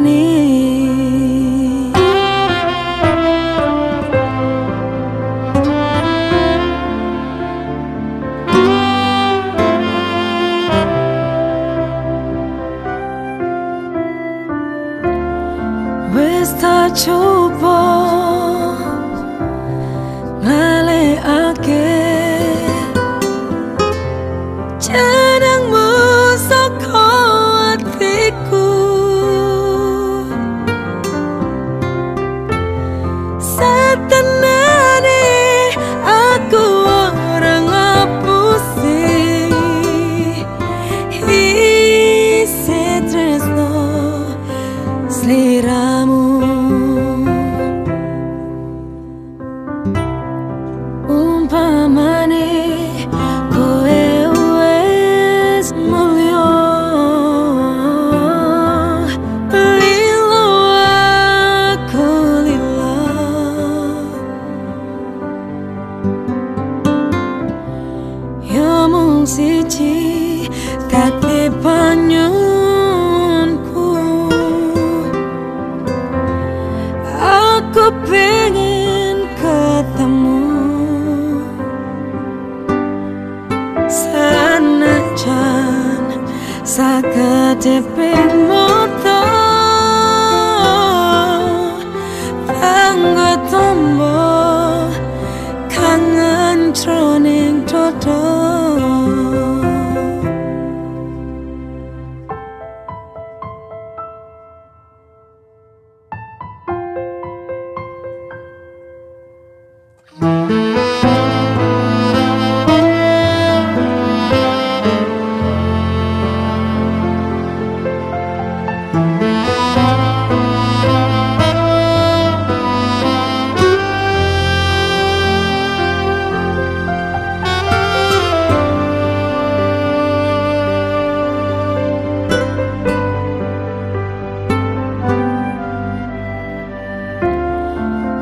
need. wong siji dadi aku pengen ketemu sanajan sagede motor, tangga tombol, kangen troning dodol.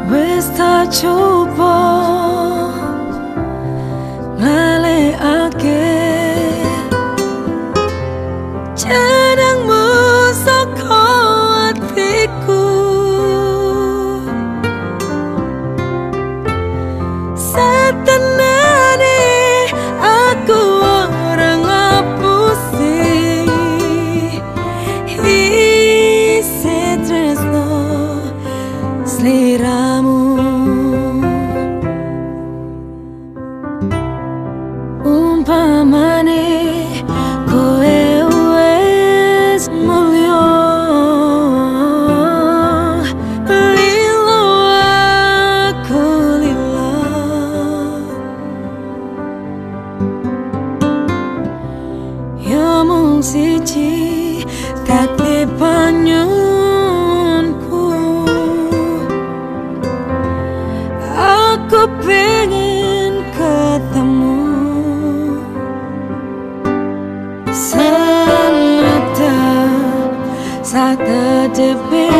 questa ciupo male a che cenangmu atiku. Setenane aku ora apusi isi tresno selera wong siji dadi aku pengen ketemu sanata saat depik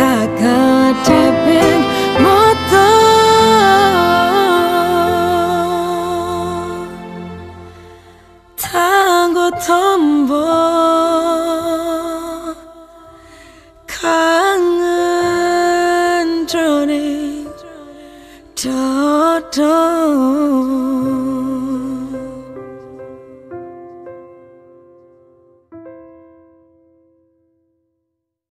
사가 잡힌 못도 탄고 텀보 강은 전에 저도